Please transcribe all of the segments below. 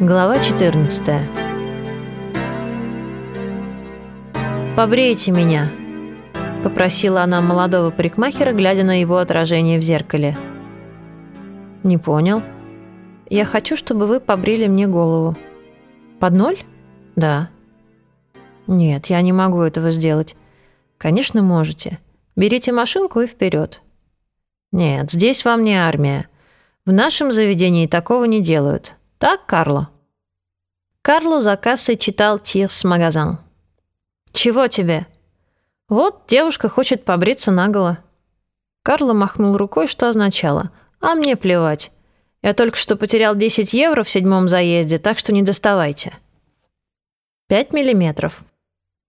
Глава 14 «Побрейте меня», — попросила она молодого парикмахера, глядя на его отражение в зеркале. «Не понял. Я хочу, чтобы вы побрили мне голову». «Под ноль?» «Да». «Нет, я не могу этого сделать». «Конечно, можете. Берите машинку и вперед». «Нет, здесь вам не армия. В нашем заведении такого не делают. Так, Карло?» Карло за кассой читал «Тирс магазин». «Чего тебе?» «Вот девушка хочет побриться наголо». Карло махнул рукой, что означало «А мне плевать. Я только что потерял 10 евро в седьмом заезде, так что не доставайте». «Пять миллиметров».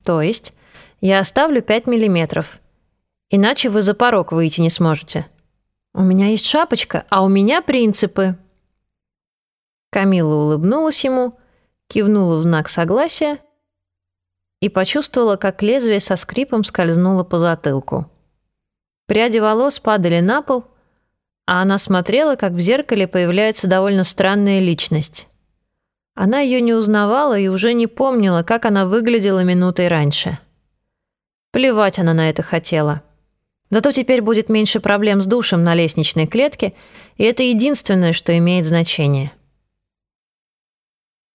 «То есть я оставлю пять миллиметров. Иначе вы за порог выйти не сможете». «У меня есть шапочка, а у меня принципы». Камила улыбнулась ему, кивнула в знак согласия и почувствовала, как лезвие со скрипом скользнуло по затылку. Пряди волос падали на пол, а она смотрела, как в зеркале появляется довольно странная личность. Она ее не узнавала и уже не помнила, как она выглядела минутой раньше. Плевать она на это хотела. Зато теперь будет меньше проблем с душем на лестничной клетке, и это единственное, что имеет значение.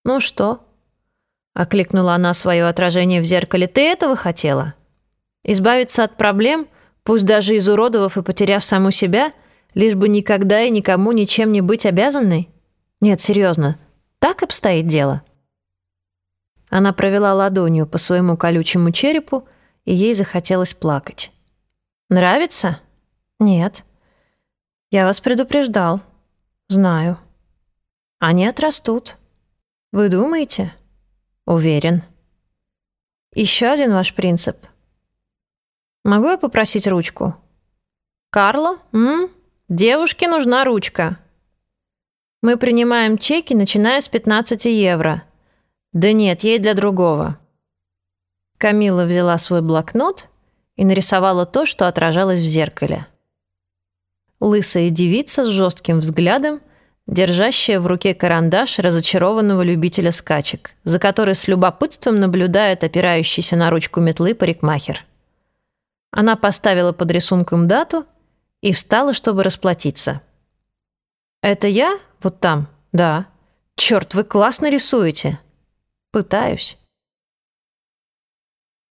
«Ну что?» — окликнула она свое отражение в зеркале. «Ты этого хотела? Избавиться от проблем, пусть даже изуродовав и потеряв саму себя, лишь бы никогда и никому ничем не быть обязанной? Нет, серьезно, так обстоит дело?» Она провела ладонью по своему колючему черепу, и ей захотелось плакать. «Нравится?» «Нет». «Я вас предупреждал». «Знаю». «Они отрастут». Вы думаете? Уверен. Еще один ваш принцип. Могу я попросить ручку? Карло, м? Девушке нужна ручка. Мы принимаем чеки, начиная с 15 евро. Да нет, ей для другого. Камила взяла свой блокнот и нарисовала то, что отражалось в зеркале. Лысая девица с жестким взглядом держащая в руке карандаш разочарованного любителя скачек, за который с любопытством наблюдает опирающийся на ручку метлы парикмахер. Она поставила под рисунком дату и встала, чтобы расплатиться. «Это я? Вот там? Да. Черт, вы классно рисуете!» «Пытаюсь».